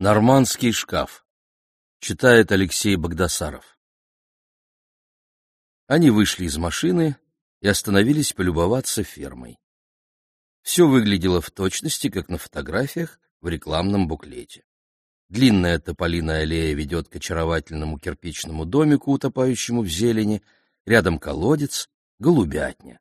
Нормандский шкаф. Читает Алексей Богдасаров. Они вышли из машины и остановились полюбоваться фермой. Все выглядело в точности, как на фотографиях в рекламном буклете. Длинная тополиная аллея ведет к очаровательному кирпичному домику, утопающему в зелени, рядом колодец, голубятня.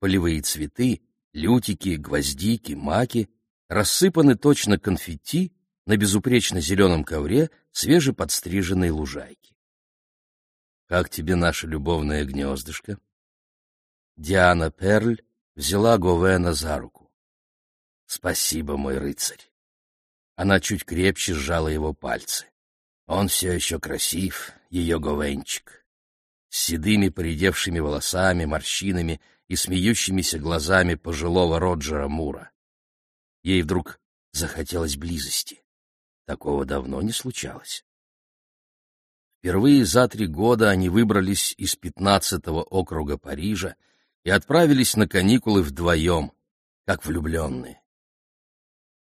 Полевые цветы, лютики, гвоздики, маки рассыпаны точно конфетти на безупречно зеленом ковре свежеподстриженной лужайки. «Как тебе наше любовное гнездышко?» Диана Перль взяла Говена за руку. «Спасибо, мой рыцарь!» Она чуть крепче сжала его пальцы. Он все еще красив, ее Говенчик. С седыми поредевшими волосами, морщинами и смеющимися глазами пожилого Роджера Мура. Ей вдруг захотелось близости. Такого давно не случалось. Впервые за три года они выбрались из пятнадцатого округа Парижа и отправились на каникулы вдвоем, как влюбленные.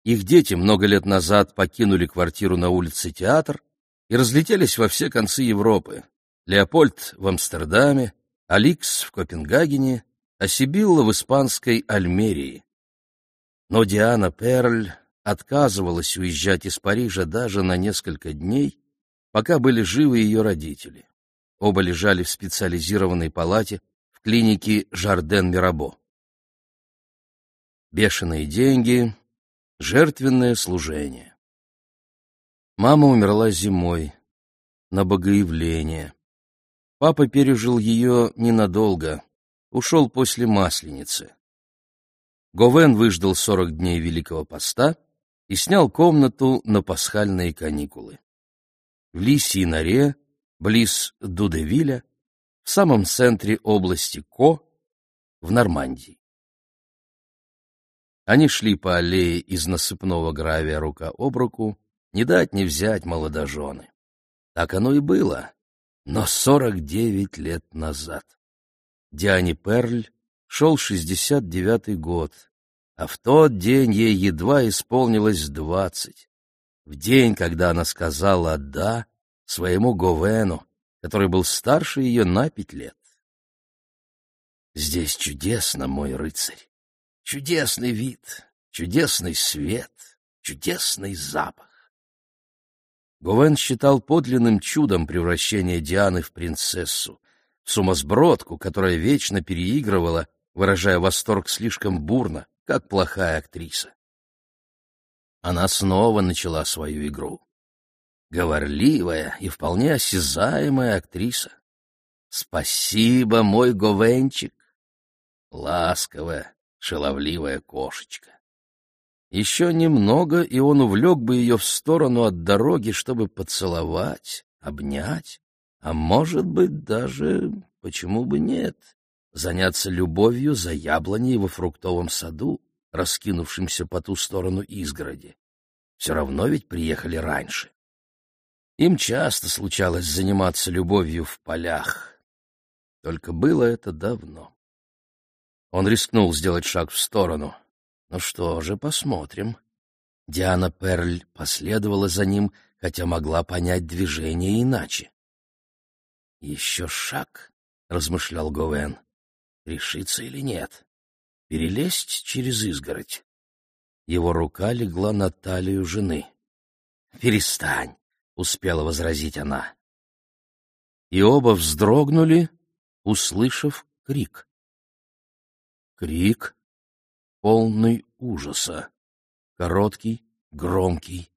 Их дети много лет назад покинули квартиру на улице Театр и разлетелись во все концы Европы. Леопольд в Амстердаме, Аликс в Копенгагене, а Сибилла в испанской Альмерии. Но Диана Перль отказывалась уезжать из Парижа даже на несколько дней, пока были живы ее родители. Оба лежали в специализированной палате в клинике Жарден-Мирабо. Бешеные деньги, жертвенное служение. Мама умерла зимой, на богоявление. Папа пережил ее ненадолго, ушел после Масленицы. Говен выждал сорок дней Великого Поста и снял комнату на пасхальные каникулы. В Лисии норе, близ Дудевиля, в самом центре области Ко, в Нормандии. Они шли по аллее из насыпного гравия рука об руку, не дать не взять молодожены. Так оно и было, но сорок девять лет назад. Диане Перль шел шестьдесят девятый год, а в тот день ей едва исполнилось двадцать. В день, когда она сказала «да» своему Говену, который был старше ее на пять лет. «Здесь чудесно, мой рыцарь, чудесный вид, чудесный свет, чудесный запах». Говен считал подлинным чудом превращение Дианы в принцессу, сумасбродку, которая вечно переигрывала, выражая восторг слишком бурно, как плохая актриса. Она снова начала свою игру. Говорливая и вполне осязаемая актриса. Спасибо, мой Говенчик. Ласковая, шаловливая кошечка. Еще немного, и он увлек бы ее в сторону от дороги, чтобы поцеловать, обнять, а может быть даже, почему бы нет, заняться любовью за яблоней во фруктовом саду, раскинувшимся по ту сторону изгороди. Все равно ведь приехали раньше. Им часто случалось заниматься любовью в полях. Только было это давно. Он рискнул сделать шаг в сторону. Ну что же, посмотрим. Диана Перль последовала за ним, хотя могла понять движение иначе. «Еще шаг», — размышлял Говен решиться или нет. Перелезть через изгородь. Его рука легла на талию жены. «Перестань!» — успела возразить она. И оба вздрогнули, услышав крик. Крик, полный ужаса, короткий, громкий,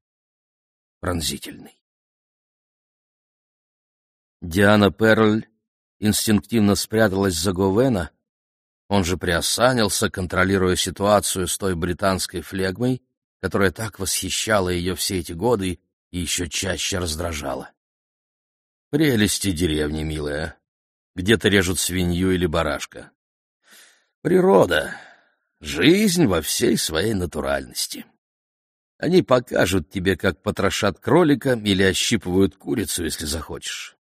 пронзительный. Диана Перль инстинктивно спряталась за Говена, он же приосанился, контролируя ситуацию с той британской флегмой, которая так восхищала ее все эти годы и еще чаще раздражала. Прелести деревни, милая. Где-то режут свинью или барашка. Природа. Жизнь во всей своей натуральности. Они покажут тебе, как потрошат кролика или ощипывают курицу, если захочешь.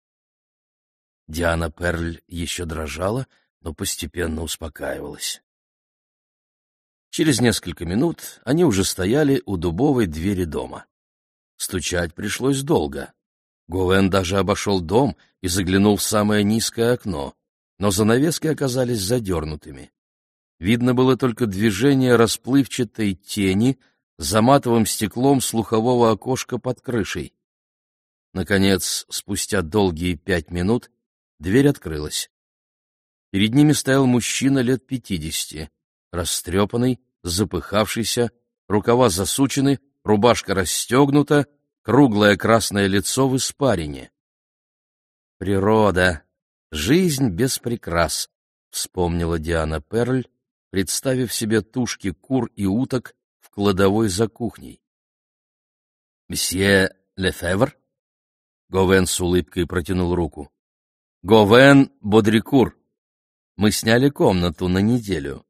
Диана Перль еще дрожала, но постепенно успокаивалась. Через несколько минут они уже стояли у дубовой двери дома. Стучать пришлось долго. Говен даже обошел дом и заглянул в самое низкое окно, но занавески оказались задернутыми. Видно было только движение расплывчатой тени за матовым стеклом слухового окошка под крышей. Наконец, спустя долгие пять минут, дверь открылась. Перед ними стоял мужчина лет пятидесяти, растрепанный, запыхавшийся, рукава засучены, рубашка расстегнута, круглое красное лицо в испарине. «Природа! Жизнь без прикрас!» — вспомнила Диана Перль, представив себе тушки кур и уток в кладовой за кухней. «Мсье Лефевр?» Говен с улыбкой протянул руку. «Говен Бодрикур. Мы сняли комнату на неделю».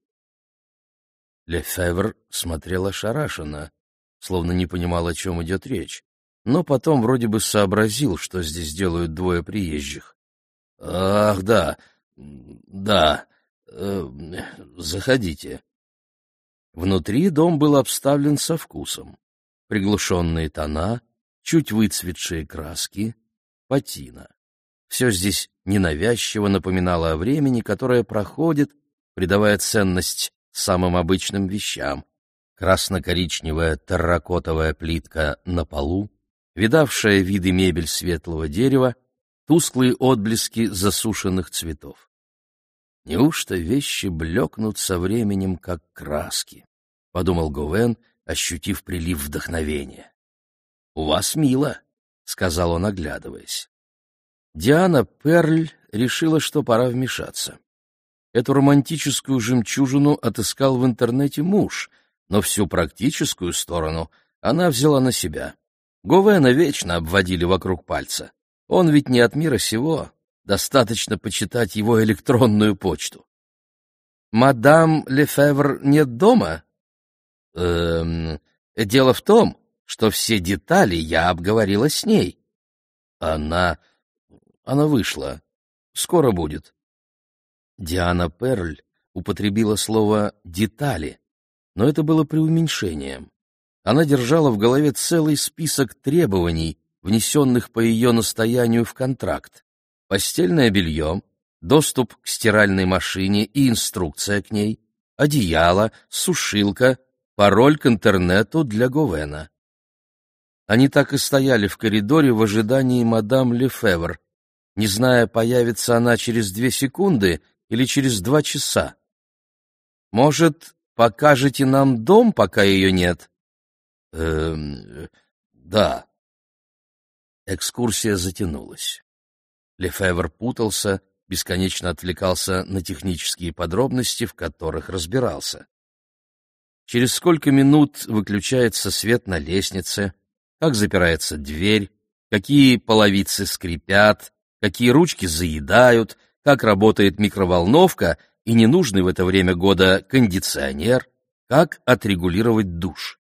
Лефевр смотрел ошарашенно, словно не понимал, о чем идет речь, но потом вроде бы сообразил, что здесь делают двое приезжих. «Ах, да, да, э, заходите». Внутри дом был обставлен со вкусом. Приглушенные тона, чуть выцветшие краски, патина. Все здесь ненавязчиво напоминало о времени, которое проходит, придавая ценность самым обычным вещам. Красно-коричневая терракотовая плитка на полу, видавшая виды мебель светлого дерева, тусклые отблески засушенных цветов. Неужто вещи блекнут со временем, как краски? — подумал Говен, ощутив прилив вдохновения. — У вас мило, — сказал он, оглядываясь. Диана Перль решила, что пора вмешаться. Эту романтическую жемчужину отыскал в интернете муж, но всю практическую сторону она взяла на себя. Говена вечно обводили вокруг пальца. Он ведь не от мира сего, достаточно почитать его электронную почту. «Мадам Лефевр нет дома?» «Эм, дело в том, что все детали я обговорила с ней». «Она... она вышла. Скоро будет». Диана Перль употребила слово «детали», но это было преуменьшением. Она держала в голове целый список требований, внесенных по ее настоянию в контракт. Постельное белье, доступ к стиральной машине и инструкция к ней, одеяло, сушилка, пароль к интернету для Говена. Они так и стояли в коридоре в ожидании мадам Лефевр, не зная, появится она через две секунды или через два часа. «Может, покажете нам дом, пока ее нет?» «Эм, да». Экскурсия затянулась. Лефевр путался, бесконечно отвлекался на технические подробности, в которых разбирался. Через сколько минут выключается свет на лестнице, как запирается дверь, какие половицы скрипят, какие ручки заедают, как работает микроволновка и ненужный в это время года кондиционер, как отрегулировать душ.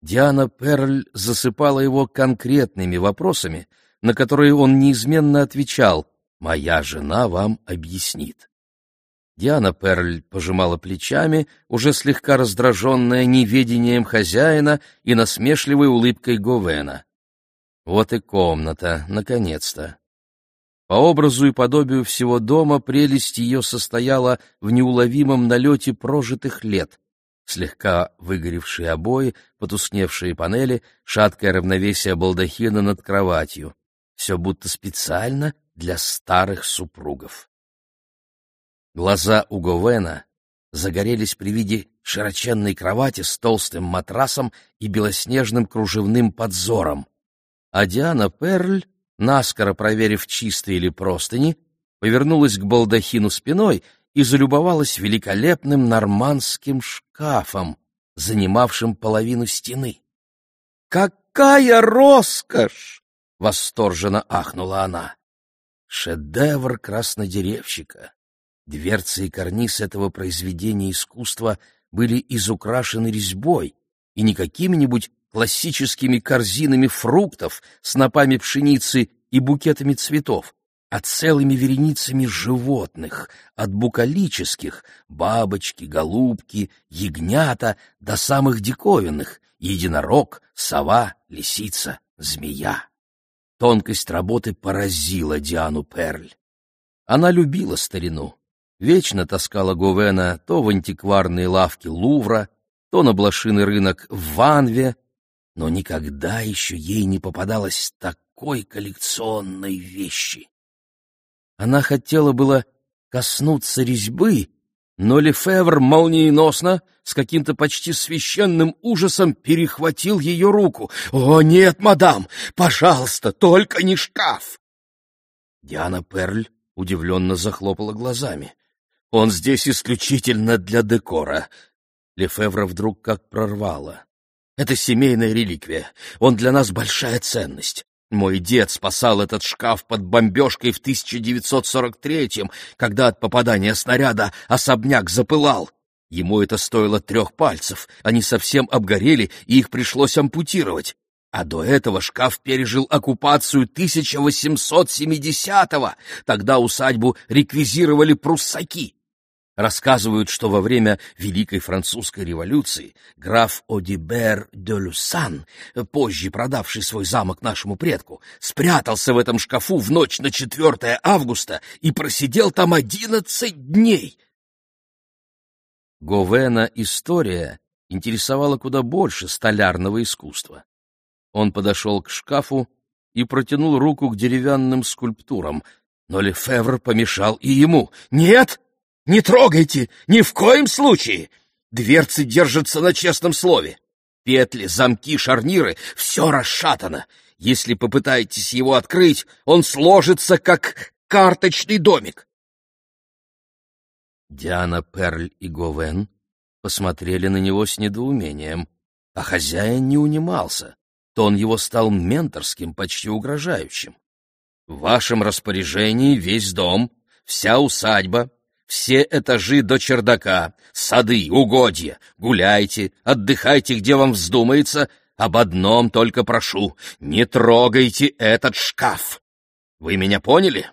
Диана Перль засыпала его конкретными вопросами, на которые он неизменно отвечал «Моя жена вам объяснит». Диана Перль пожимала плечами, уже слегка раздраженная неведением хозяина и насмешливой улыбкой Говена. Вот и комната, наконец-то. По образу и подобию всего дома прелесть ее состояла в неуловимом налете прожитых лет. Слегка выгоревшие обои, потускневшие панели, шаткое равновесие балдахина над кроватью. Все будто специально для старых супругов. Глаза у Говена загорелись при виде широченной кровати с толстым матрасом и белоснежным кружевным подзором. А Диана Перль наскоро проверив, чистые ли простыни, повернулась к балдахину спиной и залюбовалась великолепным нормандским шкафом, занимавшим половину стены. «Какая роскошь!» — восторженно ахнула она. Шедевр краснодеревщика. Дверцы и карниз этого произведения искусства были изукрашены резьбой, и не какими-нибудь классическими корзинами фруктов, снопами пшеницы и букетами цветов, а целыми вереницами животных, от букалических — бабочки, голубки, ягнята, до самых диковинных единорог, сова, лисица, змея. Тонкость работы поразила Диану Перль. Она любила старину, вечно таскала Говена то в антикварные лавки Лувра, то на блошиный рынок в Ванве, но никогда еще ей не попадалось такой коллекционной вещи. Она хотела было коснуться резьбы, но Лефевр молниеносно, с каким-то почти священным ужасом перехватил ее руку. «О, нет, мадам! Пожалуйста, только не шкаф!» Диана Перль удивленно захлопала глазами. «Он здесь исключительно для декора». Лефевра вдруг как прорвало. «Это семейная реликвия. Он для нас большая ценность. Мой дед спасал этот шкаф под бомбежкой в 1943-м, когда от попадания снаряда особняк запылал. Ему это стоило трех пальцев, они совсем обгорели, и их пришлось ампутировать. А до этого шкаф пережил оккупацию 1870-го, тогда усадьбу реквизировали пруссаки. Рассказывают, что во время Великой Французской революции граф Одибер де Люсан, позже продавший свой замок нашему предку, спрятался в этом шкафу в ночь на 4 августа и просидел там 11 дней. Говена история интересовала куда больше столярного искусства. Он подошел к шкафу и протянул руку к деревянным скульптурам, но Лефевр помешал и ему. «Нет!» Не трогайте! Ни в коем случае! Дверцы держатся на честном слове. Петли, замки, шарниры — все расшатано. Если попытаетесь его открыть, он сложится, как карточный домик. Диана Перль и Говен посмотрели на него с недоумением, а хозяин не унимался. Тон его стал менторским, почти угрожающим. В вашем распоряжении весь дом, вся усадьба, все этажи до чердака, сады, угодья. Гуляйте, отдыхайте, где вам вздумается. Об одном только прошу — не трогайте этот шкаф. Вы меня поняли?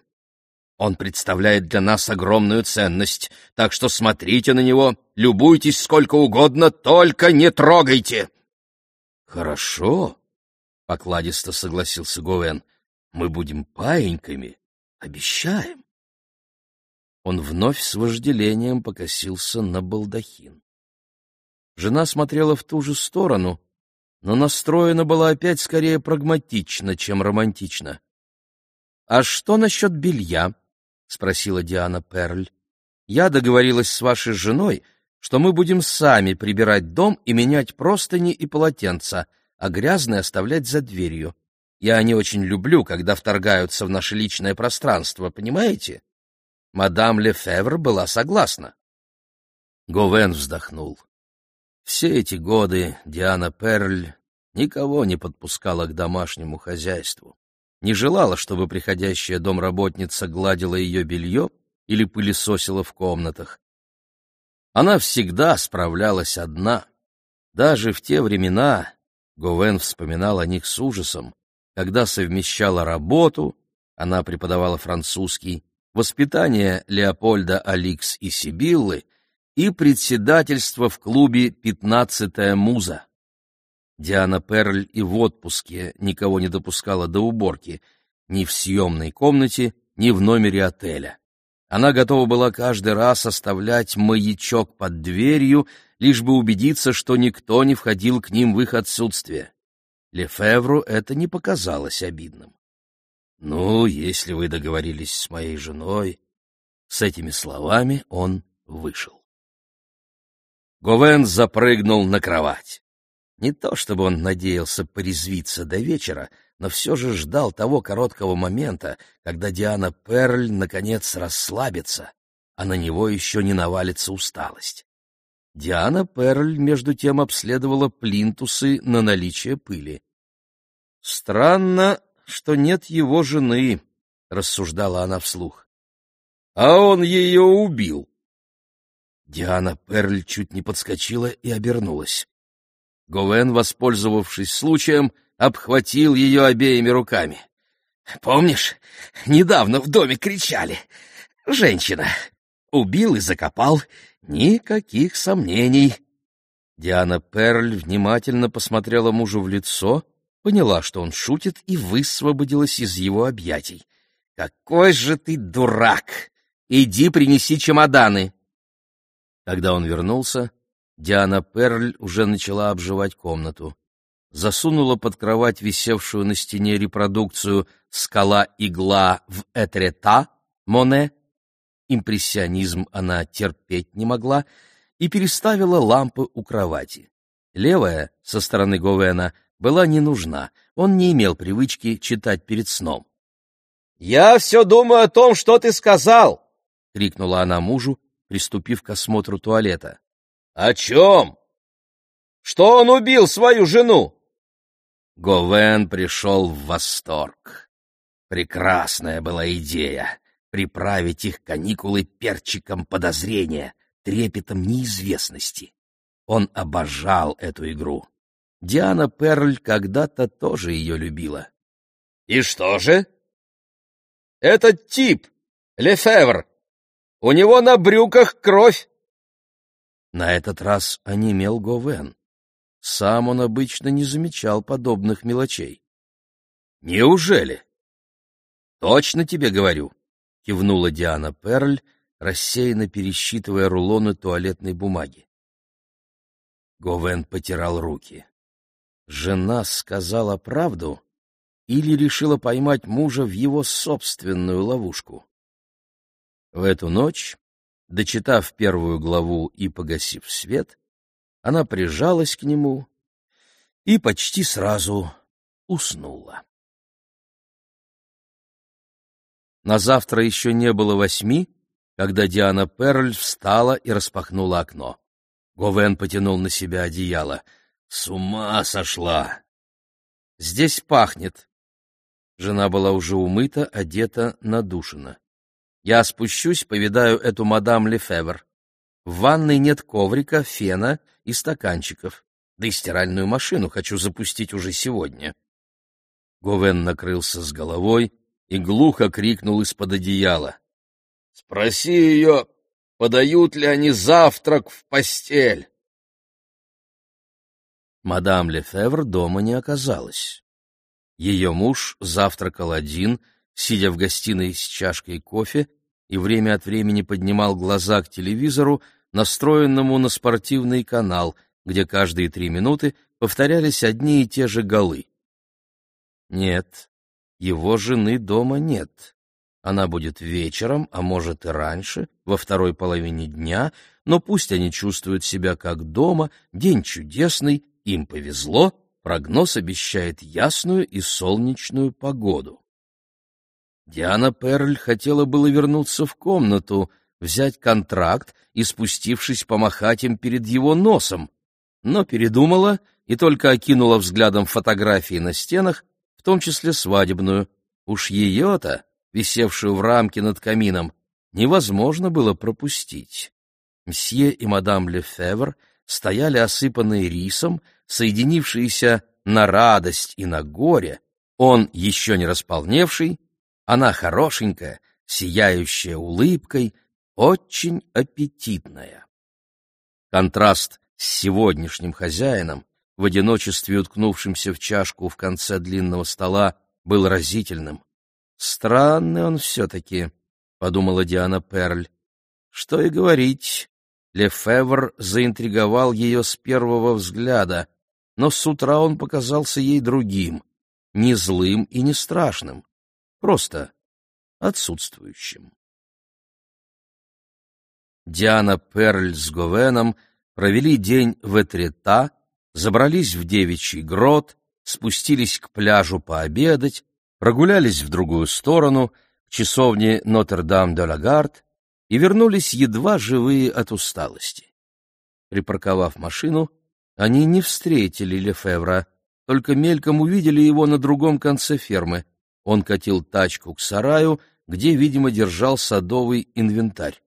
Он представляет для нас огромную ценность, так что смотрите на него, любуйтесь сколько угодно, только не трогайте. — Хорошо, — покладисто согласился Говен. — Мы будем паиньками, обещаем. Он вновь с вожделением покосился на балдахин. Жена смотрела в ту же сторону, но настроена была опять скорее прагматично, чем романтично. — А что насчет белья? — спросила Диана Перль. — Я договорилась с вашей женой, что мы будем сами прибирать дом и менять простыни и полотенца, а грязные оставлять за дверью. Я не очень люблю, когда вторгаются в наше личное пространство, понимаете? Мадам Лефевр была согласна. Говен вздохнул. Все эти годы Диана Перль никого не подпускала к домашнему хозяйству, не желала, чтобы приходящая домработница гладила ее белье или пылесосила в комнатах. Она всегда справлялась одна. Даже в те времена, Говен вспоминал о них с ужасом, когда совмещала работу, она преподавала французский, воспитание Леопольда Аликс и Сибиллы и председательство в клубе «Пятнадцатая муза». Диана Перль и в отпуске никого не допускала до уборки, ни в съемной комнате, ни в номере отеля. Она готова была каждый раз оставлять маячок под дверью, лишь бы убедиться, что никто не входил к ним в их отсутствие. Лефевру это не показалось обидным. «Ну, если вы договорились с моей женой...» С этими словами он вышел. Говен запрыгнул на кровать. Не то чтобы он надеялся порезвиться до вечера, но все же ждал того короткого момента, когда Диана Перль наконец расслабится, а на него еще не навалится усталость. Диана Перль, между тем, обследовала плинтусы на наличие пыли. Странно, что нет его жены, — рассуждала она вслух. — А он ее убил. Диана Перль чуть не подскочила и обернулась. Говен, воспользовавшись случаем, обхватил ее обеими руками. — Помнишь, недавно в доме кричали? Женщина. Убил и закопал. Никаких сомнений. Диана Перль внимательно посмотрела мужу в лицо, поняла, что он шутит, и высвободилась из его объятий. «Какой же ты дурак! Иди принеси чемоданы!» Когда он вернулся, Диана Перль уже начала обживать комнату. Засунула под кровать висевшую на стене репродукцию «Скала-игла в Этрета» Моне. Импрессионизм она терпеть не могла и переставила лампы у кровати. Левая, со стороны Говена, была не нужна, он не имел привычки читать перед сном. «Я все думаю о том, что ты сказал!» — крикнула она мужу, приступив к осмотру туалета. «О чем? Что он убил свою жену?» Говен пришел в восторг. Прекрасная была идея — приправить их каникулы перчиком подозрения, трепетом неизвестности. Он обожал эту игру. Диана Перль когда-то тоже ее любила. «И что же?» «Этот тип, Лефевр, у него на брюках кровь!» На этот раз онемел Говен. Сам он обычно не замечал подобных мелочей. «Неужели?» «Точно тебе говорю», — кивнула Диана Перль, рассеянно пересчитывая рулоны туалетной бумаги. Говен потирал руки. Жена сказала правду или решила поймать мужа в его собственную ловушку? В эту ночь, дочитав первую главу и погасив свет, она прижалась к нему и почти сразу уснула. На завтра еще не было восьми, когда Диана Перль встала и распахнула окно. Говен потянул на себя одеяло. «С ума сошла!» «Здесь пахнет». Жена была уже умыта, одета, надушена. Я спущусь, повидаю эту мадам Лефевр. В ванной нет коврика, фена и стаканчиков. Да и стиральную машину хочу запустить уже сегодня. Говен накрылся с головой и глухо крикнул из-под одеяла. — Спроси ее, подают ли они завтрак в постель. Мадам Лефевр дома не оказалась. Ее муж завтракал один — сидя в гостиной с чашкой кофе, и время от времени поднимал глаза к телевизору, настроенному на спортивный канал, где каждые три минуты повторялись одни и те же голы. Нет, его жены дома нет. Она будет вечером, а может и раньше, во второй половине дня, но пусть они чувствуют себя как дома, день чудесный, им повезло, прогноз обещает ясную и солнечную погоду. Диана Перль хотела было вернуться в комнату, взять контракт и, спустившись, помахать им перед его носом, но передумала и только окинула взглядом фотографии на стенах, в том числе свадебную. Уж ее-то, висевшую в рамке над камином, невозможно было пропустить. Мсье и мадам Лефевр стояли осыпанные рисом, соединившиеся на радость и на горе, он, еще не располневший, она хорошенькая, сияющая улыбкой, очень аппетитная. Контраст с сегодняшним хозяином, в одиночестве уткнувшимся в чашку в конце длинного стола, был разительным. «Странный он все-таки», — подумала Диана Перль. Что и говорить, Лефевр заинтриговал ее с первого взгляда, но с утра он показался ей другим, не злым и не страшным просто отсутствующим. Диана Перль с Говеном провели день в Этрета, забрались в девичий грот, спустились к пляжу пообедать, прогулялись в другую сторону, к часовне Нотр-Дам-де-Лагард и вернулись едва живые от усталости. Припарковав машину, они не встретили Лефевра, только мельком увидели его на другом конце фермы. Он катил тачку к сараю, где, видимо, держал садовый инвентарь.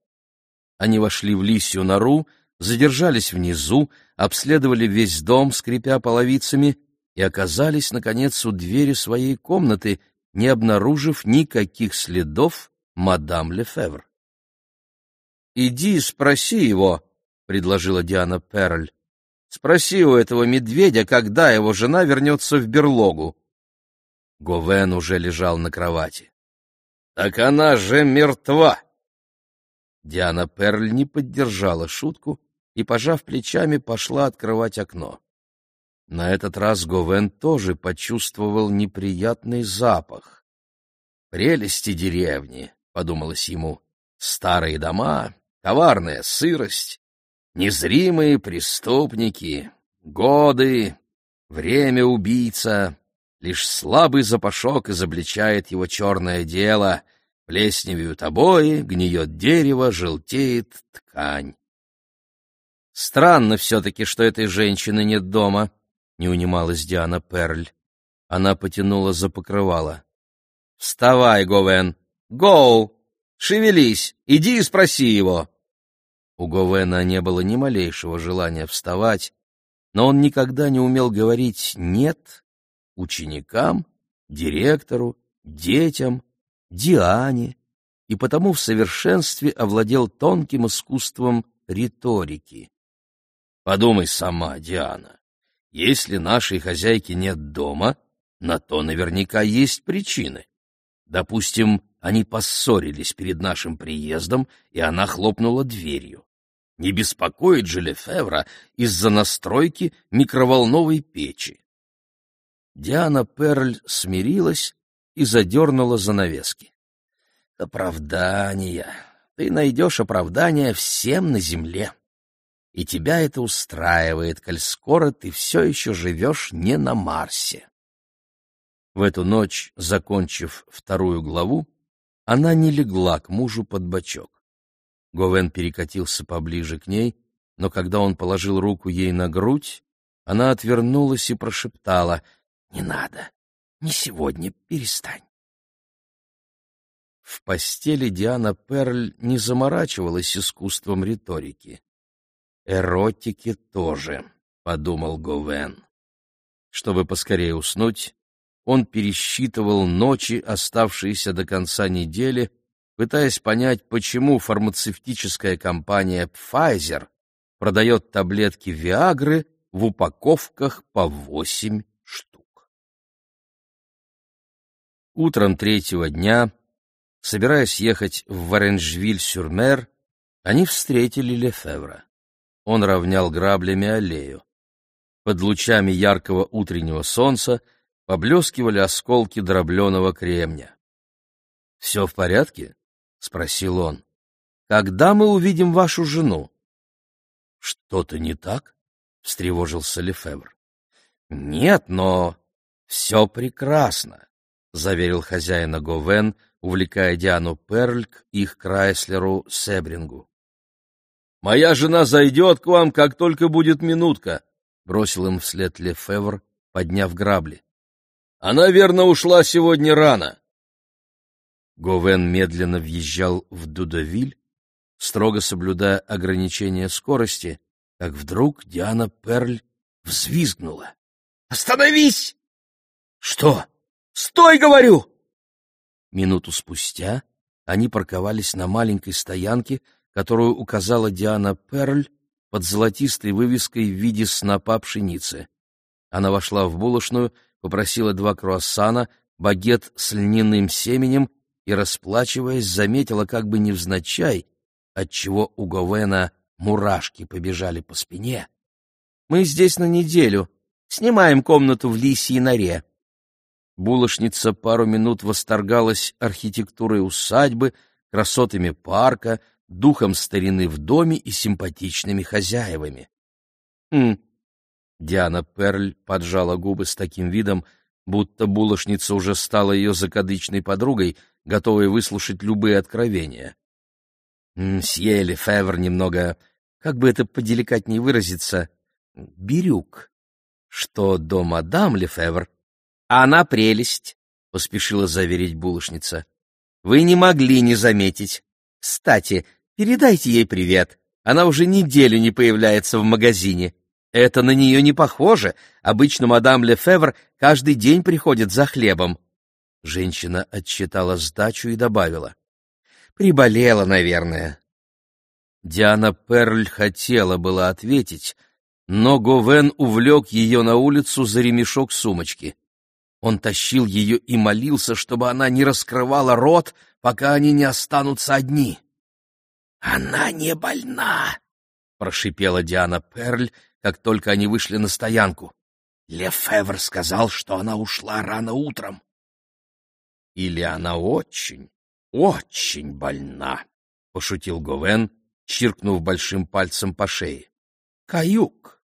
Они вошли в лисью нору, задержались внизу, обследовали весь дом, скрипя половицами, и оказались, наконец, у двери своей комнаты, не обнаружив никаких следов мадам Лефевр. «Иди спроси его», — предложила Диана Перль. Спроси у этого медведя, когда его жена вернется в берлогу. Говен уже лежал на кровати. — Так она же мертва! Диана Перль не поддержала шутку и, пожав плечами, пошла открывать окно. На этот раз Говен тоже почувствовал неприятный запах. «Прелести деревни», — подумалось ему, — «старые дома, коварная сырость, незримые преступники, годы, время убийца, лишь слабый запашок изобличает его черное дело, плесневеют обои, гниет дерево, желтеет ткань. Странно все-таки, что этой женщины нет дома, — не унималась Диана Перль. Она потянула за покрывало. — Вставай, Говен! Гоу! Шевелись! Иди и спроси его! У Говена не было ни малейшего желания вставать, но он никогда не умел говорить «нет» ученикам, директору, детям, Диане, и потому в совершенстве овладел тонким искусством риторики. Подумай сама, Диана, если нашей хозяйки нет дома, на то наверняка есть причины. Допустим, они поссорились перед нашим приездом, и она хлопнула дверью. Не беспокоит же Лефевра из-за настройки микроволновой печи. Диана Перль смирилась и задернула занавески. «Оправдания! Ты найдешь оправдания всем на земле!» и тебя это устраивает, коль скоро ты все еще живешь не на Марсе. В эту ночь, закончив вторую главу, она не легла к мужу под бочок. Говен перекатился поближе к ней, но когда он положил руку ей на грудь, она отвернулась и прошептала «Не надо, не сегодня, перестань». В постели Диана Перль не заморачивалась искусством риторики. Эротики тоже, подумал Говен. Чтобы поскорее уснуть, он пересчитывал ночи, оставшиеся до конца недели, пытаясь понять, почему фармацевтическая компания Pfizer продает таблетки Виагры в упаковках по восемь штук. Утром третьего дня, собираясь ехать в Варенжвиль-сюр-Мер, они встретили Лефевра он равнял граблями аллею. Под лучами яркого утреннего солнца поблескивали осколки дробленого кремня. — Все в порядке? — спросил он. — Когда мы увидим вашу жену? — Что-то не так? — встревожился Лефевр. — Нет, но все прекрасно, — заверил хозяина Говен, увлекая Диану Перль к их Крайслеру Себрингу. Моя жена зайдет к вам, как только будет минутка, — бросил им вслед Лефевр, подняв грабли. — Она, верно, ушла сегодня рано. Говен медленно въезжал в Дудовиль, строго соблюдая ограничение скорости, как вдруг Диана Перль взвизгнула. «Остановись!» «Что? Стой, говорю!» Минуту спустя они парковались на маленькой стоянке, которую указала Диана Перль под золотистой вывеской в виде снопа пшеницы. Она вошла в булочную, попросила два круассана, багет с льняным семенем и, расплачиваясь, заметила как бы невзначай, отчего у Говена мурашки побежали по спине. «Мы здесь на неделю. Снимаем комнату в Лисьей норе». Булочница пару минут восторгалась архитектурой усадьбы, красотами парка, духом старины в доме и симпатичными хозяевами. «Хм...» Диана Перль поджала губы с таким видом, будто булочница уже стала ее закадычной подругой, готовой выслушать любые откровения. Съели Февр немного, как бы это поделикатнее выразиться, бирюк. Что до мадам Лефевр, она прелесть, — поспешила заверить булочница. Вы не могли не заметить. Кстати, Передайте ей привет. Она уже неделю не появляется в магазине. Это на нее не похоже. Обычно мадам Лефевр каждый день приходит за хлебом. Женщина отсчитала сдачу и добавила. Приболела, наверное. Диана Перль хотела было ответить, но Говен увлек ее на улицу за ремешок сумочки. Он тащил ее и молился, чтобы она не раскрывала рот, пока они не останутся одни. «Она не больна!» — прошипела Диана Перль, как только они вышли на стоянку. Лефевр сказал, что она ушла рано утром. «Или она очень, очень больна», — пошутил Говен, чиркнув большим пальцем по шее. «Каюк!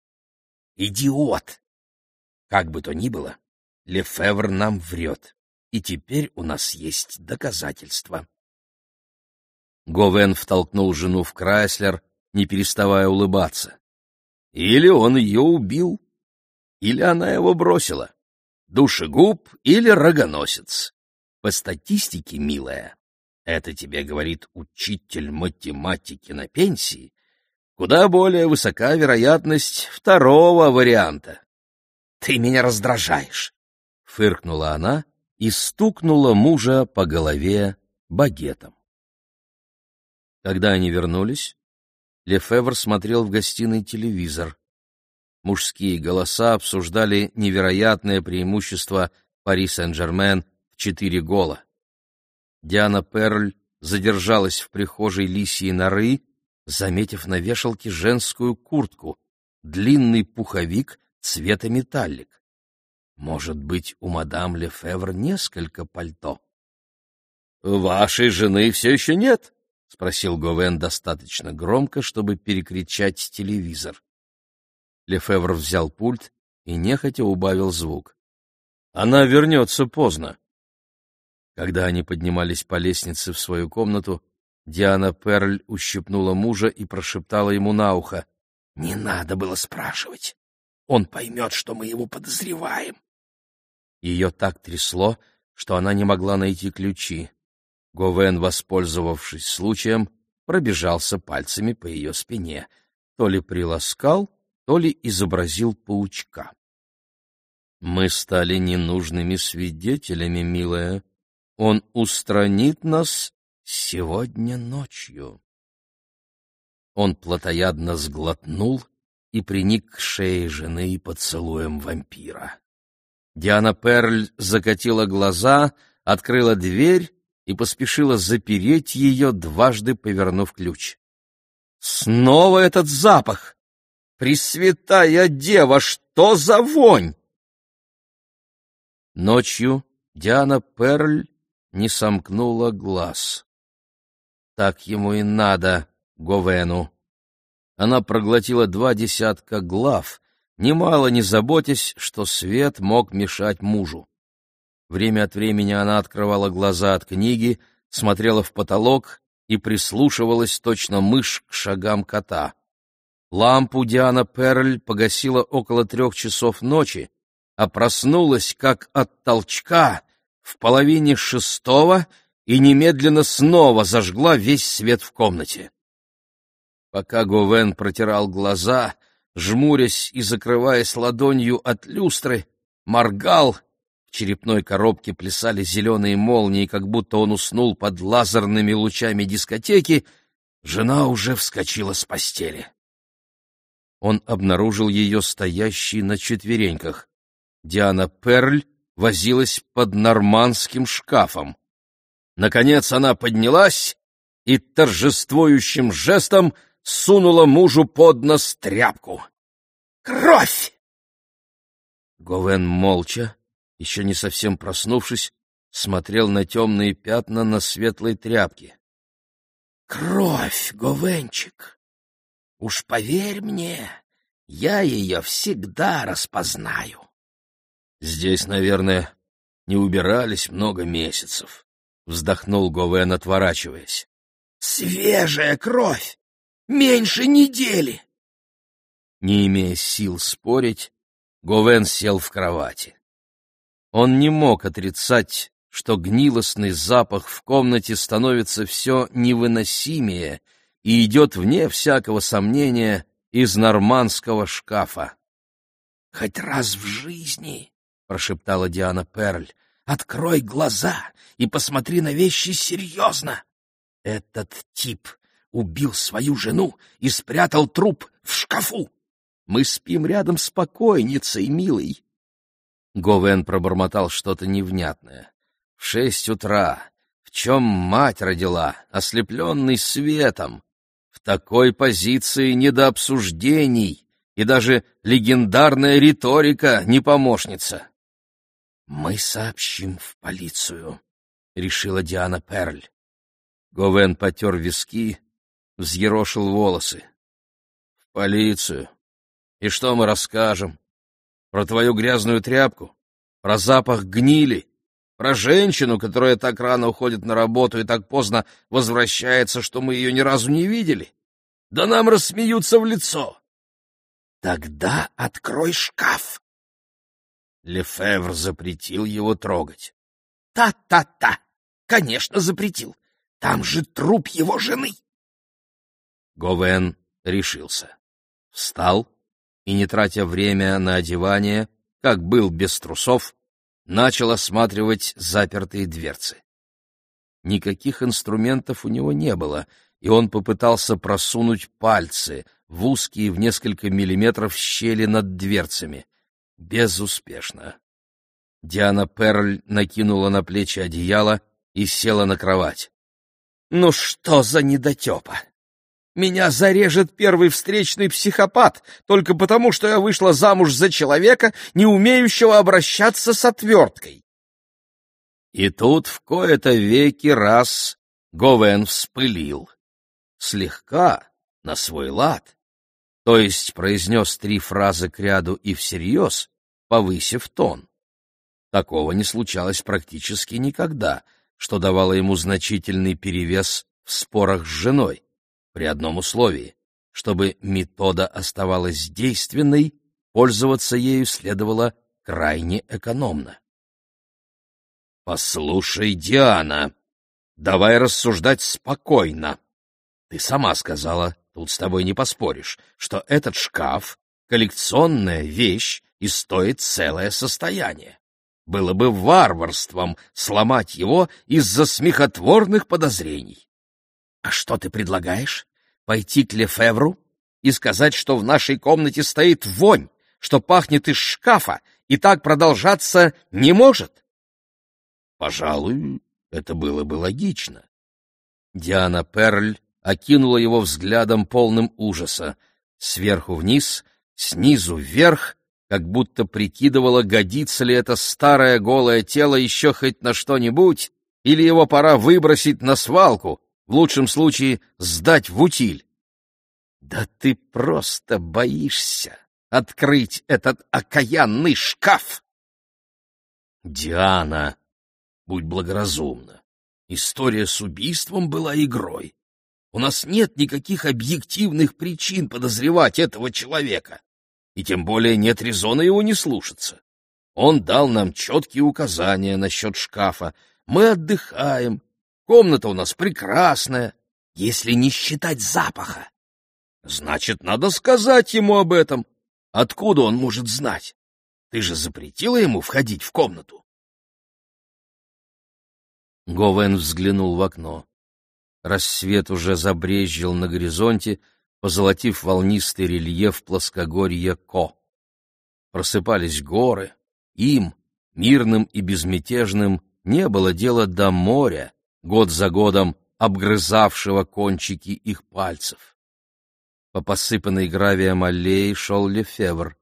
Идиот! Как бы то ни было, Лефевр нам врет, и теперь у нас есть доказательства». Говен втолкнул жену в Крайслер, не переставая улыбаться. Или он ее убил, или она его бросила. Душегуб или рогоносец. По статистике, милая, это тебе говорит учитель математики на пенсии, куда более высока вероятность второго варианта. «Ты меня раздражаешь!» — фыркнула она и стукнула мужа по голове багетом. Когда они вернулись, Лефевр смотрел в гостиной телевизор. Мужские голоса обсуждали невероятное преимущество Пари Сен-Жермен четыре гола. Диана Перль задержалась в прихожей лисьей норы, заметив на вешалке женскую куртку, длинный пуховик цвета металлик. Может быть, у мадам Лефевр несколько пальто? — Вашей жены все еще нет? — спросил Говен достаточно громко, чтобы перекричать телевизор. Лефевр взял пульт и нехотя убавил звук. «Она вернется поздно». Когда они поднимались по лестнице в свою комнату, Диана Перль ущипнула мужа и прошептала ему на ухо. «Не надо было спрашивать. Он поймет, что мы его подозреваем». Ее так трясло, что она не могла найти ключи. Говен, воспользовавшись случаем, пробежался пальцами по ее спине, то ли приласкал, то ли изобразил паучка. «Мы стали ненужными свидетелями, милая. Он устранит нас сегодня ночью». Он плотоядно сглотнул и приник к шее жены поцелуем вампира. Диана Перль закатила глаза, открыла дверь и поспешила запереть ее, дважды повернув ключ. «Снова этот запах! Пресвятая дева, что за вонь!» Ночью Диана Перль не сомкнула глаз. Так ему и надо, Говену. Она проглотила два десятка глав, немало не заботясь, что свет мог мешать мужу. Время от времени она открывала глаза от книги, смотрела в потолок и прислушивалась точно мышь к шагам кота. Лампу Диана Перль погасила около трех часов ночи, а проснулась, как от толчка, в половине шестого и немедленно снова зажгла весь свет в комнате. Пока Говен протирал глаза, жмурясь и закрываясь ладонью от люстры, моргал черепной коробке плясали зеленые молнии, как будто он уснул под лазерными лучами дискотеки, жена уже вскочила с постели. Он обнаружил ее стоящей на четвереньках. Диана Перль возилась под нормандским шкафом. Наконец она поднялась и торжествующим жестом сунула мужу под нос тряпку. «Кровь!» Говен молча, еще не совсем проснувшись, смотрел на темные пятна на светлой тряпке. «Кровь, Говенчик! Уж поверь мне, я ее всегда распознаю!» «Здесь, наверное, не убирались много месяцев», — вздохнул Говен, отворачиваясь. «Свежая кровь! Меньше недели!» Не имея сил спорить, Говен сел в кровати. Он не мог отрицать, что гнилостный запах в комнате становится все невыносимее и идет вне всякого сомнения из нормандского шкафа. — Хоть раз в жизни, — прошептала Диана Перль, — открой глаза и посмотри на вещи серьезно. Этот тип убил свою жену и спрятал труп в шкафу. Мы спим рядом с покойницей, милый. Говен пробормотал что-то невнятное. В шесть утра. В чем мать родила, ослепленный светом. В такой позиции не до обсуждений, и даже легендарная риторика не помощница. «Мы сообщим в полицию», — решила Диана Перль. Говен потер виски, взъерошил волосы. «В полицию. И что мы расскажем? Про твою грязную тряпку? Про запах гнили? Про женщину, которая так рано уходит на работу и так поздно возвращается, что мы ее ни разу не видели? Да нам рассмеются в лицо!» «Тогда открой шкаф!» Лефевр запретил его трогать. «Та-та-та! Конечно, запретил! Там же труп его жены!» Говен решился. Встал и, не тратя время на одевание, как был без трусов, начал осматривать запертые дверцы. Никаких инструментов у него не было, и он попытался просунуть пальцы в узкие в несколько миллиметров щели над дверцами. Безуспешно. Диана Перль накинула на плечи одеяло и села на кровать. «Ну что за недотепа! Меня зарежет первый встречный психопат только потому, что я вышла замуж за человека, не умеющего обращаться с отверткой!» И тут в кои-то веки раз Говен вспылил. Слегка, на свой лад то есть произнес три фразы к ряду и всерьез, повысив тон. Такого не случалось практически никогда, что давало ему значительный перевес в спорах с женой, при одном условии, чтобы метода оставалась действенной, пользоваться ею следовало крайне экономно. «Послушай, Диана, давай рассуждать спокойно. Ты сама сказала, Тут с тобой не поспоришь, что этот шкаф — коллекционная вещь и стоит целое состояние. Было бы варварством сломать его из-за смехотворных подозрений. А что ты предлагаешь? Пойти к Лефевру и сказать, что в нашей комнате стоит вонь, что пахнет из шкафа, и так продолжаться не может? Пожалуй, это было бы логично. Диана Перль окинула его взглядом полным ужаса. Сверху вниз, снизу вверх, как будто прикидывала, годится ли это старое голое тело еще хоть на что-нибудь, или его пора выбросить на свалку, в лучшем случае сдать в утиль. «Да ты просто боишься открыть этот окаянный шкаф!» «Диана, будь благоразумна. История с убийством была игрой. У нас нет никаких объективных причин подозревать этого человека, и тем более нет резона его не слушаться. Он дал нам четкие указания насчет шкафа. Мы отдыхаем, комната у нас прекрасная, если не считать запаха. Значит, надо сказать ему об этом. Откуда он может знать? Ты же запретила ему входить в комнату. Говен взглянул в окно. Рассвет уже забрезжил на горизонте, позолотив волнистый рельеф плоскогорья Ко. Просыпались горы, им, мирным и безмятежным, не было дела до моря, год за годом обгрызавшего кончики их пальцев. По посыпанной гравием аллее шел Лефевр,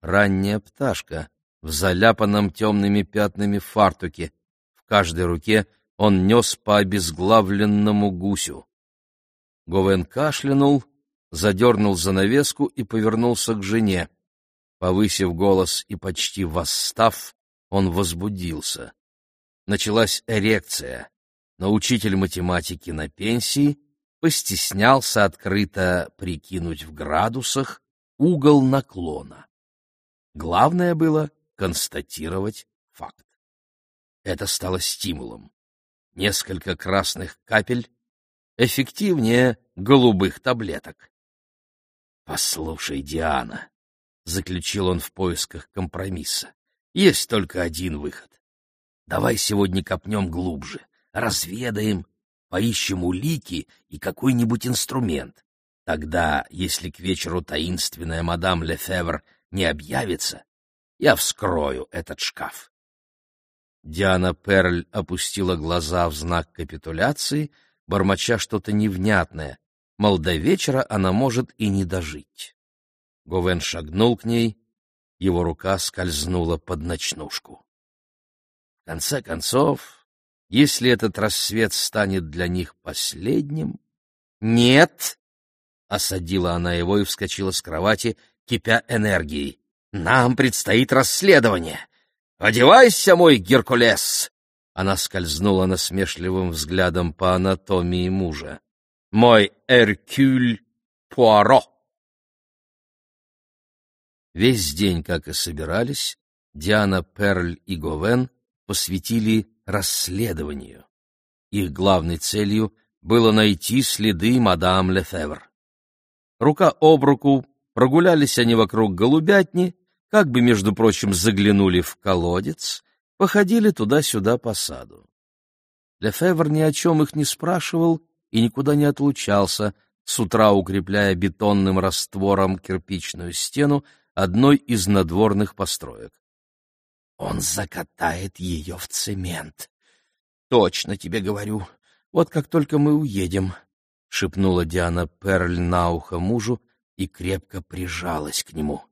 ранняя пташка, в заляпанном темными пятнами фартуке, в каждой руке он нес по обезглавленному гусю. Говен кашлянул, задернул занавеску и повернулся к жене. Повысив голос и почти восстав, он возбудился. Началась эрекция, но учитель математики на пенсии постеснялся открыто прикинуть в градусах угол наклона. Главное было констатировать факт. Это стало стимулом несколько красных капель эффективнее голубых таблеток. «Послушай, Диана», — заключил он в поисках компромисса, — «есть только один выход. Давай сегодня копнем глубже, разведаем, поищем улики и какой-нибудь инструмент. Тогда, если к вечеру таинственная мадам Лефевр не объявится, я вскрою этот шкаф. Диана Перль опустила глаза в знак капитуляции, бормоча что-то невнятное, мол, до вечера она может и не дожить. Говен шагнул к ней, его рука скользнула под ночнушку. В конце концов, если этот рассвет станет для них последним... — Нет! — осадила она его и вскочила с кровати, кипя энергией. — Нам предстоит расследование. Одевайся, мой Геркулес! Она скользнула насмешливым взглядом по анатомии мужа. Мой Эркюль Пуаро! Весь день, как и собирались, Диана Перль и Говен посвятили расследованию. Их главной целью было найти следы мадам Лефевр. Рука об руку прогулялись они вокруг голубятни, как бы, между прочим, заглянули в колодец, походили туда-сюда по саду. Лефевр ни о чем их не спрашивал и никуда не отлучался, с утра укрепляя бетонным раствором кирпичную стену одной из надворных построек. «Он закатает ее в цемент. Точно тебе говорю. Вот как только мы уедем», — шепнула Диана Перль на ухо мужу и крепко прижалась к нему.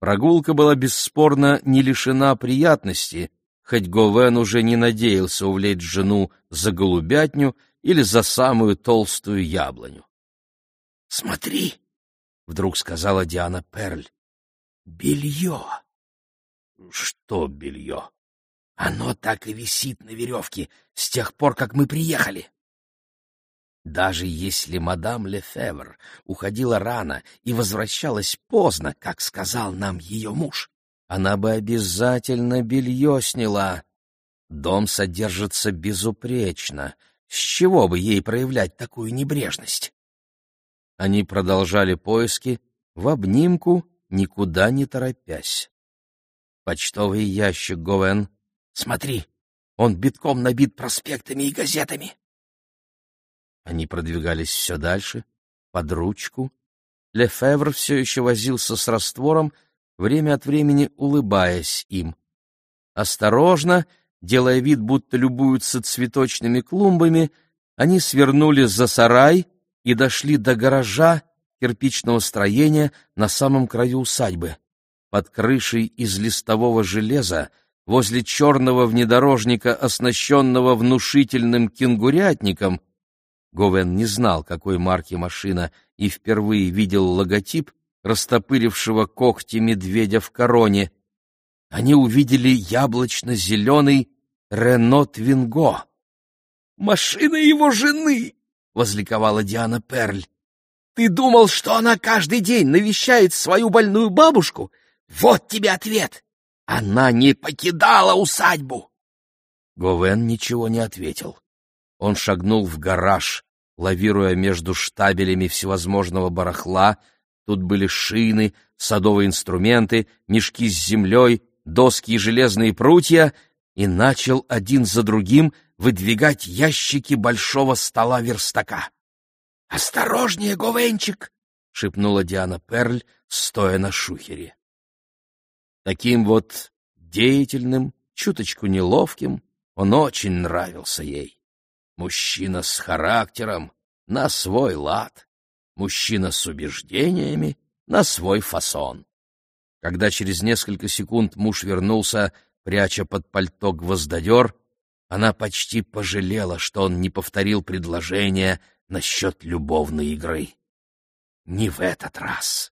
Прогулка была бесспорно не лишена приятности, хоть Говен уже не надеялся увлечь жену за голубятню или за самую толстую яблоню. — Смотри, — вдруг сказала Диана Перль, — белье. — Что белье? — Оно так и висит на веревке с тех пор, как мы приехали. Даже если мадам Лефевр уходила рано и возвращалась поздно, как сказал нам ее муж, она бы обязательно белье сняла. Дом содержится безупречно. С чего бы ей проявлять такую небрежность? Они продолжали поиски в обнимку, никуда не торопясь. Почтовый ящик Говен. Смотри, он битком набит проспектами и газетами. Они продвигались все дальше, под ручку. Лефевр все еще возился с раствором, время от времени улыбаясь им. Осторожно, делая вид, будто любуются цветочными клумбами, они свернули за сарай и дошли до гаража кирпичного строения на самом краю усадьбы. Под крышей из листового железа, возле черного внедорожника, оснащенного внушительным кенгурятником, Говен не знал, какой марки машина, и впервые видел логотип растопырившего когти медведя в короне. Они увидели яблочно-зеленый Рено Твинго. «Машина его жены!» — возликовала Диана Перль. «Ты думал, что она каждый день навещает свою больную бабушку? Вот тебе ответ! Она не покидала усадьбу!» Говен ничего не ответил. Он шагнул в гараж, лавируя между штабелями всевозможного барахла. Тут были шины, садовые инструменты, мешки с землей, доски и железные прутья, и начал один за другим выдвигать ящики большого стола верстака. — Осторожнее, Говенчик! — шепнула Диана Перль, стоя на шухере. Таким вот деятельным, чуточку неловким, он очень нравился ей. Мужчина с характером, на свой лад. Мужчина с убеждениями, на свой фасон. Когда через несколько секунд муж вернулся, пряча под пальто гвоздодер, она почти пожалела, что он не повторил предложение насчет любовной игры. Не в этот раз.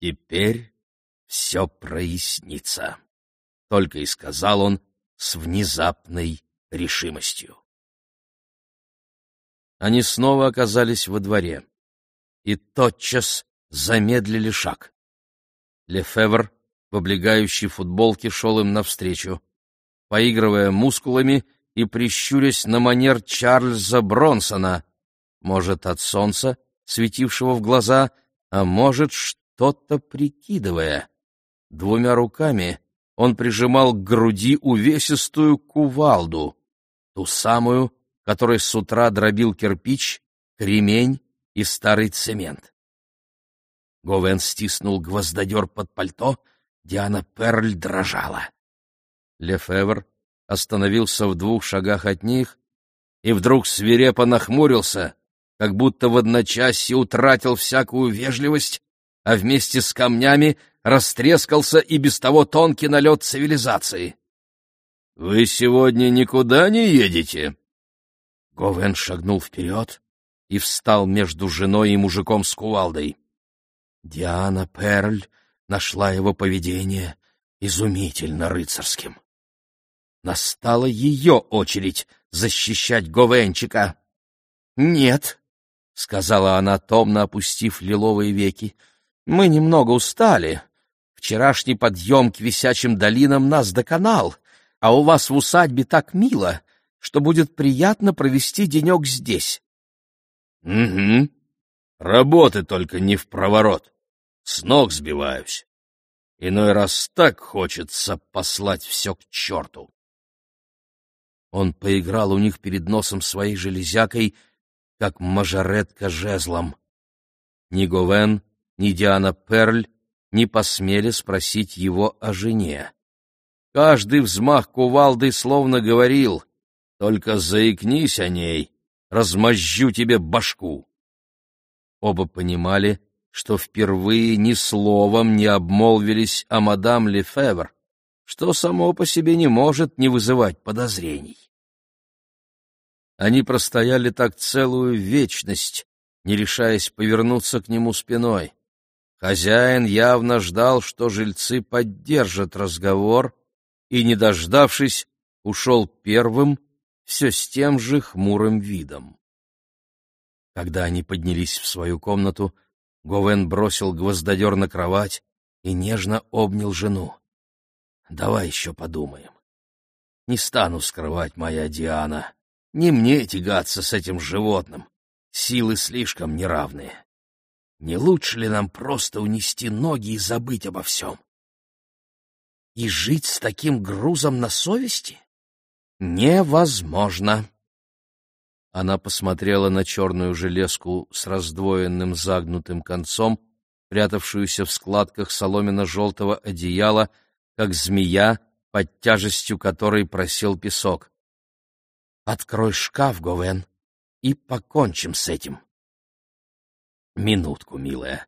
Теперь все прояснится, — только и сказал он с внезапной решимостью. Они снова оказались во дворе и тотчас замедлили шаг. Лефевр в облегающей футболке шел им навстречу, поигрывая мускулами и прищурясь на манер Чарльза Бронсона, может, от солнца, светившего в глаза, а может, что-то прикидывая. Двумя руками он прижимал к груди увесистую кувалду ту самую, которой с утра дробил кирпич кремень и старый цемент. Говен стиснул гвоздодер под пальто, Диана Перль дрожала. Лефевр остановился в двух шагах от них и вдруг свирепо нахмурился, как будто в одночасье утратил всякую вежливость, а вместе с камнями растрескался и без того тонкий налет цивилизации. — Вы сегодня никуда не едете? Говен шагнул вперед и встал между женой и мужиком с кувалдой. Диана Перль нашла его поведение изумительно рыцарским. Настала ее очередь защищать Говенчика. — Нет, — сказала она, томно опустив лиловые веки, — мы немного устали. Вчерашний подъем к висячим долинам нас доконал, а у вас в усадьбе так мило, что будет приятно провести денек здесь. — Угу. Работы только не в проворот. С ног сбиваюсь. Иной раз так хочется послать все к черту. Он поиграл у них перед носом своей железякой, как мажоретка жезлом. Ни Говен, ни Диана Перль не посмели спросить его о жене. Каждый взмах кувалды словно говорил «Только заикнись о ней, размозжу тебе башку». Оба понимали, что впервые ни словом не обмолвились о мадам Лефевр, что само по себе не может не вызывать подозрений. Они простояли так целую вечность, не решаясь повернуться к нему спиной. Хозяин явно ждал, что жильцы поддержат разговор, и, не дождавшись, ушел первым, все с тем же хмурым видом. Когда они поднялись в свою комнату, Говен бросил гвоздодер на кровать и нежно обнял жену. «Давай еще подумаем. Не стану скрывать, моя Диана. Не мне тягаться с этим животным. Силы слишком неравные. Не лучше ли нам просто унести ноги и забыть обо всем? И жить с таким грузом на совести? Невозможно. Она посмотрела на черную железку с раздвоенным загнутым концом, прятавшуюся в складках соломенно-желтого одеяла, как змея, под тяжестью которой просел песок. «Открой шкаф, Говен, и покончим с этим». Минутку, милая.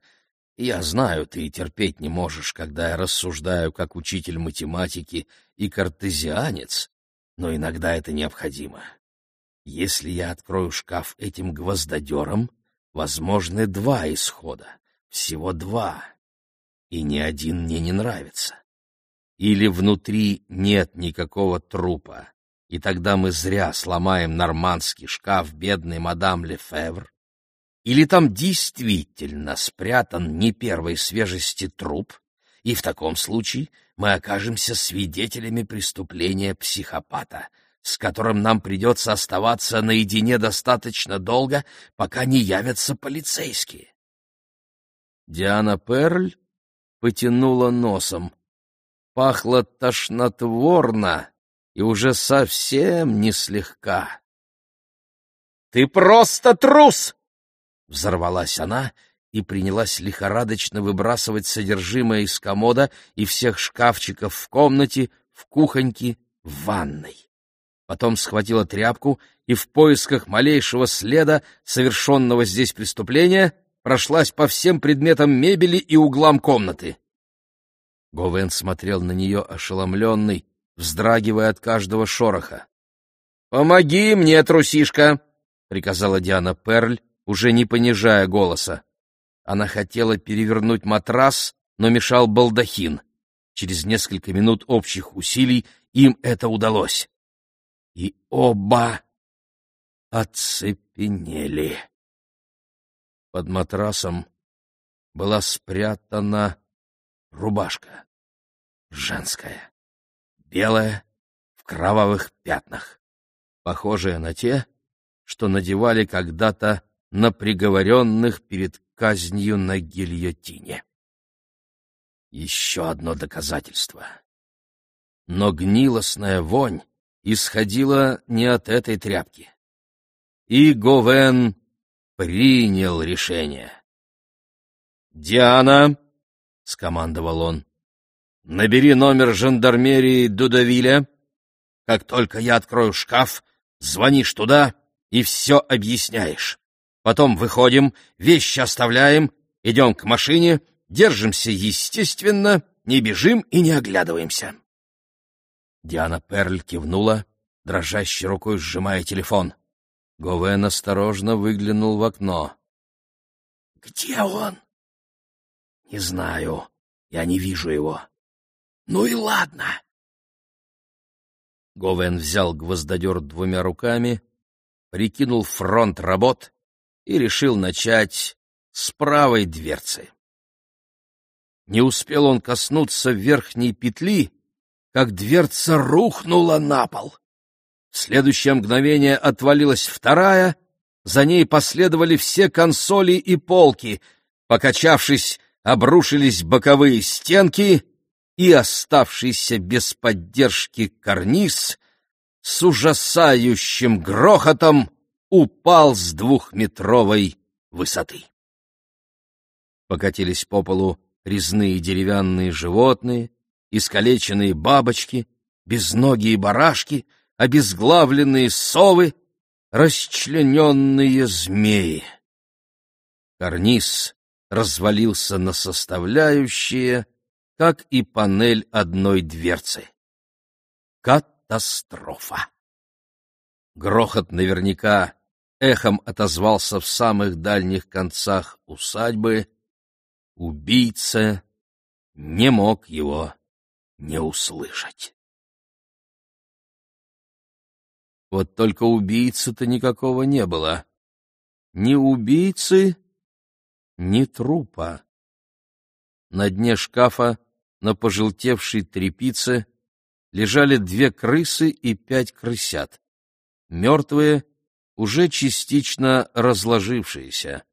Я знаю, ты терпеть не можешь, когда я рассуждаю как учитель математики и картезианец, но иногда это необходимо. Если я открою шкаф этим гвоздодером, возможны два исхода, всего два, и ни один мне не нравится. Или внутри нет никакого трупа, и тогда мы зря сломаем нормандский шкаф бедной мадам Лефевр, или там действительно спрятан не первой свежести труп, и в таком случае мы окажемся свидетелями преступления психопата, с которым нам придется оставаться наедине достаточно долго, пока не явятся полицейские. Диана Перль потянула носом. Пахло тошнотворно и уже совсем не слегка. — Ты просто трус! Взорвалась она и принялась лихорадочно выбрасывать содержимое из комода и всех шкафчиков в комнате, в кухоньке, в ванной. Потом схватила тряпку и в поисках малейшего следа совершенного здесь преступления прошлась по всем предметам мебели и углам комнаты. Говен смотрел на нее ошеломленный, вздрагивая от каждого шороха. «Помоги мне, трусишка!» — приказала Диана Перль, уже не понижая голоса. Она хотела перевернуть матрас, но мешал балдахин. Через несколько минут общих усилий им это удалось. И оба оцепенели. Под матрасом была спрятана рубашка. Женская. Белая, в кровавых пятнах. Похожая на те, что надевали когда-то на приговоренных перед казнью на гильотине. Еще одно доказательство. Но гнилостная вонь исходила не от этой тряпки. И Говен принял решение. «Диана», — скомандовал он, — «набери номер жандармерии Дудовиля. Как только я открою шкаф, звонишь туда и все объясняешь. Потом выходим, вещи оставляем, идем к машине, держимся естественно, не бежим и не оглядываемся». Диана Перль кивнула, дрожащей рукой сжимая телефон. Говен осторожно выглянул в окно. «Где он?» «Не знаю. Я не вижу его». «Ну и ладно». Говен взял гвоздодер двумя руками, прикинул фронт работ и решил начать с правой дверцы. Не успел он коснуться верхней петли, как дверца рухнула на пол. В следующее мгновение отвалилась вторая, за ней последовали все консоли и полки. Покачавшись, обрушились боковые стенки, и оставшийся без поддержки карниз с ужасающим грохотом упал с двухметровой высоты. Покатились по полу резные деревянные животные, искалеченные бабочки, безногие барашки — обезглавленные совы, расчлененные змеи. Карниз развалился на составляющие, как и панель одной дверцы. Катастрофа! Грохот наверняка эхом отозвался в самых дальних концах усадьбы. Убийца не мог его не услышать. Вот только убийцы-то никакого не было. Ни убийцы, ни трупа. На дне шкафа, на пожелтевшей тряпице, лежали две крысы и пять крысят. Мертвые, уже частично разложившиеся.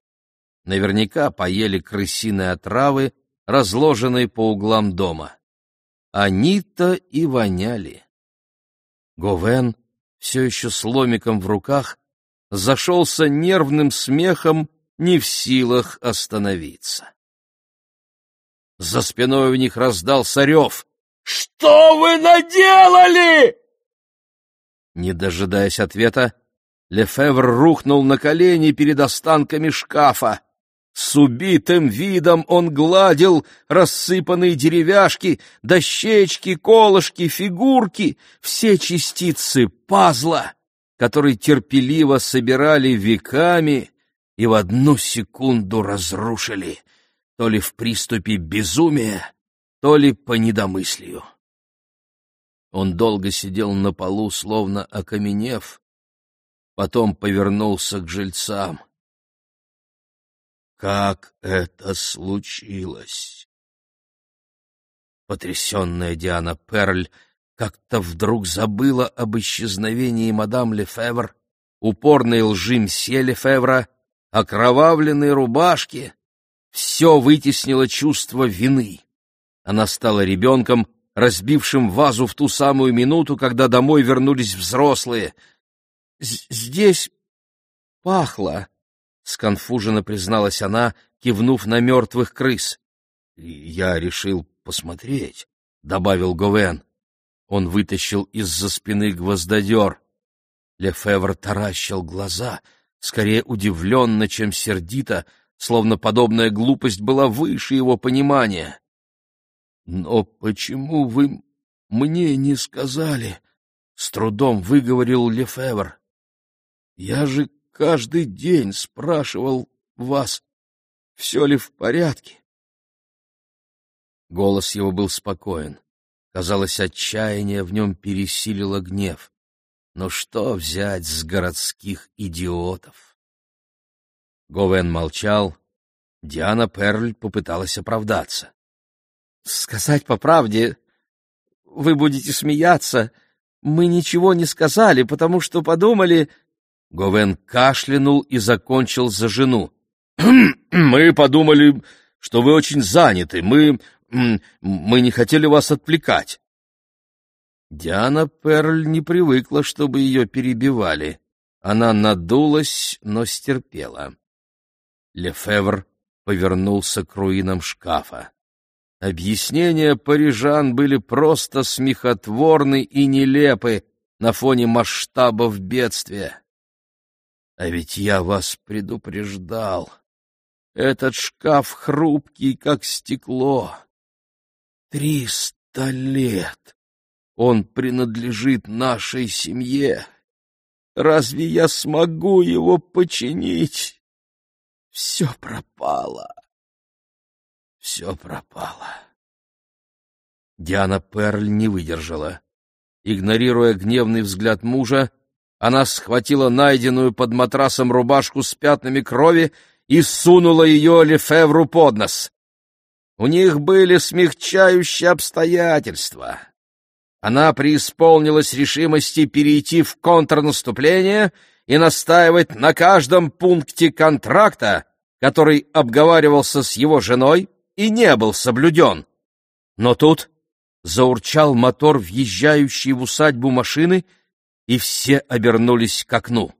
Наверняка поели крысиные отравы, разложенные по углам дома. Они-то и воняли. Говен все еще с ломиком в руках, зашелся нервным смехом, не в силах остановиться. За спиной у них раздался рев. «Что вы наделали?» Не дожидаясь ответа, Лефевр рухнул на колени перед останками шкафа. С убитым видом он гладил рассыпанные деревяшки, дощечки, колышки, фигурки, все частицы пазла, который терпеливо собирали веками и в одну секунду разрушили, то ли в приступе безумия, то ли по недомыслию. Он долго сидел на полу, словно окаменев, потом повернулся к жильцам — как это случилось? Потрясенная Диана Перль как-то вдруг забыла об исчезновении мадам Лефевр, упорной лжи мсье Лефевра, окровавленной рубашке. Все вытеснило чувство вины. Она стала ребенком, разбившим вазу в ту самую минуту, когда домой вернулись взрослые. «Здесь пахло», — сконфуженно призналась она, кивнув на мертвых крыс. — Я решил посмотреть, — добавил Говен. Он вытащил из-за спины гвоздодер. Лефевр таращил глаза, скорее удивленно, чем сердито, словно подобная глупость была выше его понимания. — Но почему вы мне не сказали? — с трудом выговорил Лефевр. — Я же каждый день спрашивал вас, все ли в порядке. Голос его был спокоен. Казалось, отчаяние в нем пересилило гнев. Но что взять с городских идиотов? Говен молчал. Диана Перль попыталась оправдаться. — Сказать по правде, вы будете смеяться. Мы ничего не сказали, потому что подумали... Говен кашлянул и закончил за жену. «Мы подумали, что вы очень заняты. Мы... мы не хотели вас отвлекать». Диана Перль не привыкла, чтобы ее перебивали. Она надулась, но стерпела. Лефевр повернулся к руинам шкафа. Объяснения парижан были просто смехотворны и нелепы на фоне масштабов бедствия. А ведь я вас предупреждал. Этот шкаф хрупкий, как стекло. Триста лет. Он принадлежит нашей семье. Разве я смогу его починить? Все пропало. Все пропало. Диана Перль не выдержала. Игнорируя гневный взгляд мужа, она схватила найденную под матрасом рубашку с пятнами крови и сунула ее Лефевру под нос. У них были смягчающие обстоятельства. Она преисполнилась решимости перейти в контрнаступление и настаивать на каждом пункте контракта, который обговаривался с его женой и не был соблюден. Но тут заурчал мотор въезжающей в усадьбу машины, и все обернулись к окну.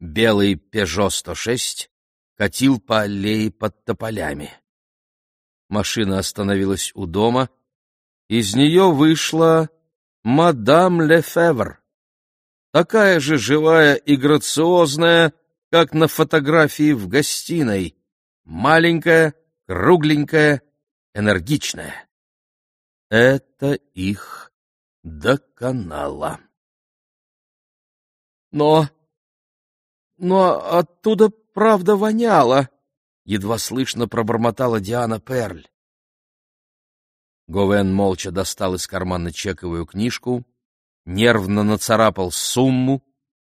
Белый «Пежо-106» катил по аллее под тополями. Машина остановилась у дома, из нее вышла мадам Лефевр, такая же живая и грациозная, как на фотографии в гостиной, маленькая, кругленькая, энергичная. Это их доконало. Но... но оттуда правда воняло, — едва слышно пробормотала Диана Перль. Говен молча достал из кармана чековую книжку, нервно нацарапал сумму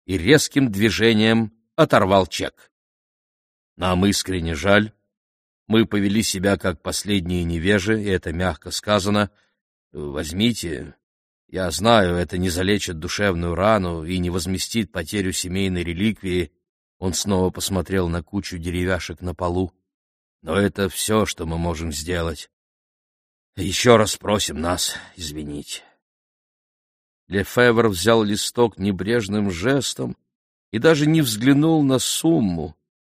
и резким движением оторвал чек. Нам искренне жаль. Мы повели себя как последние невежи, и это мягко сказано. Возьмите. Я знаю, это не залечит душевную рану и не возместит потерю семейной реликвии. Он снова посмотрел на кучу деревяшек на полу. Но это все, что мы можем сделать. Еще раз просим нас извинить. Лефевр взял листок небрежным жестом и даже не взглянул на сумму,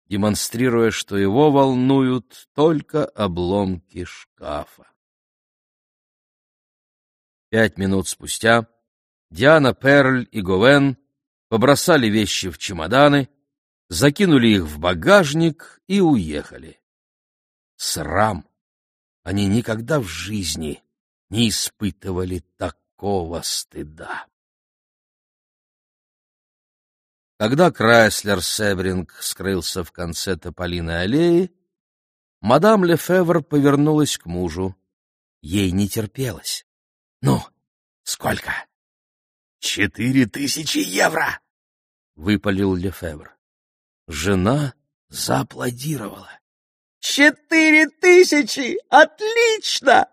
демонстрируя, что его волнуют только обломки шкафа. Пять минут спустя Диана Перль и Говен побросали вещи в чемоданы, закинули их в багажник и уехали. Срам! Они никогда в жизни не испытывали такого стыда. Когда Крайслер Себринг скрылся в конце Тополиной аллеи, мадам Лефевр повернулась к мужу. Ей не терпелось. — Ну, сколько? — Четыре тысячи евро! — выпалил Лефевр. Жена зааплодировала. Четыре тысячи! Отлично!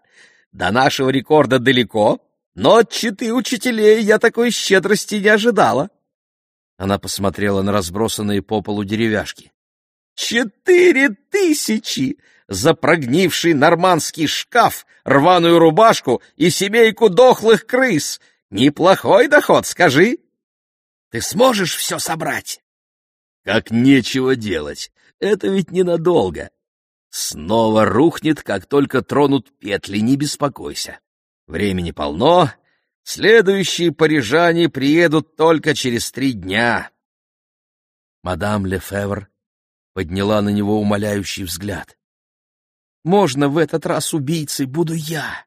До нашего рекорда далеко, но от читы учителей я такой щедрости не ожидала. Она посмотрела на разбросанные по полу деревяшки. Четыре тысячи! За прогнивший нормандский шкаф, рваную рубашку и семейку дохлых крыс! Неплохой доход, скажи! Ты сможешь все собрать? Как нечего делать. Это ведь ненадолго. Снова рухнет, как только тронут петли, не беспокойся. Времени полно, следующие парижане приедут только через три дня. Мадам Лефевр подняла на него умоляющий взгляд. «Можно в этот раз убийцей буду я?»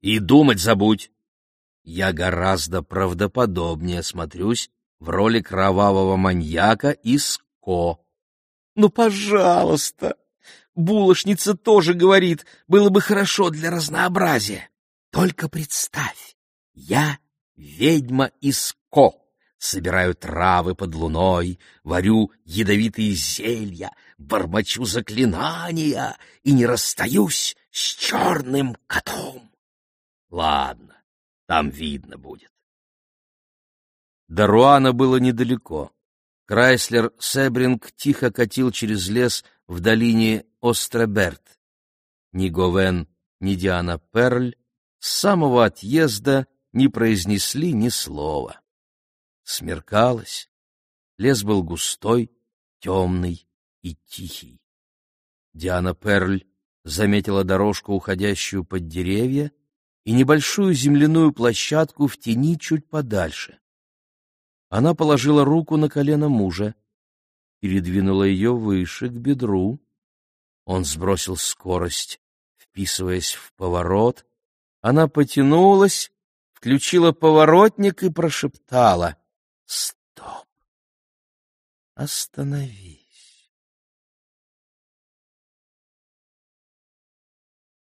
«И думать забудь. Я гораздо правдоподобнее смотрюсь в роли кровавого маньяка из Ко». «Ну, пожалуйста!» Булочница тоже говорит, было бы хорошо для разнообразия. Только представь, я ведьма из Ко, собираю травы под луной, варю ядовитые зелья, бормочу заклинания и не расстаюсь с черным котом. Ладно, там видно будет. До Руана было недалеко. Крайслер Себринг тихо катил через лес в долине Остреберт. Ни Говен, ни Диана Перль с самого отъезда не произнесли ни слова. Смеркалось, лес был густой, темный и тихий. Диана Перль заметила дорожку, уходящую под деревья, и небольшую земляную площадку в тени чуть подальше. Она положила руку на колено мужа, передвинула ее выше, к бедру. Он сбросил скорость, вписываясь в поворот. Она потянулась, включила поворотник и прошептала «Стоп! Останови!»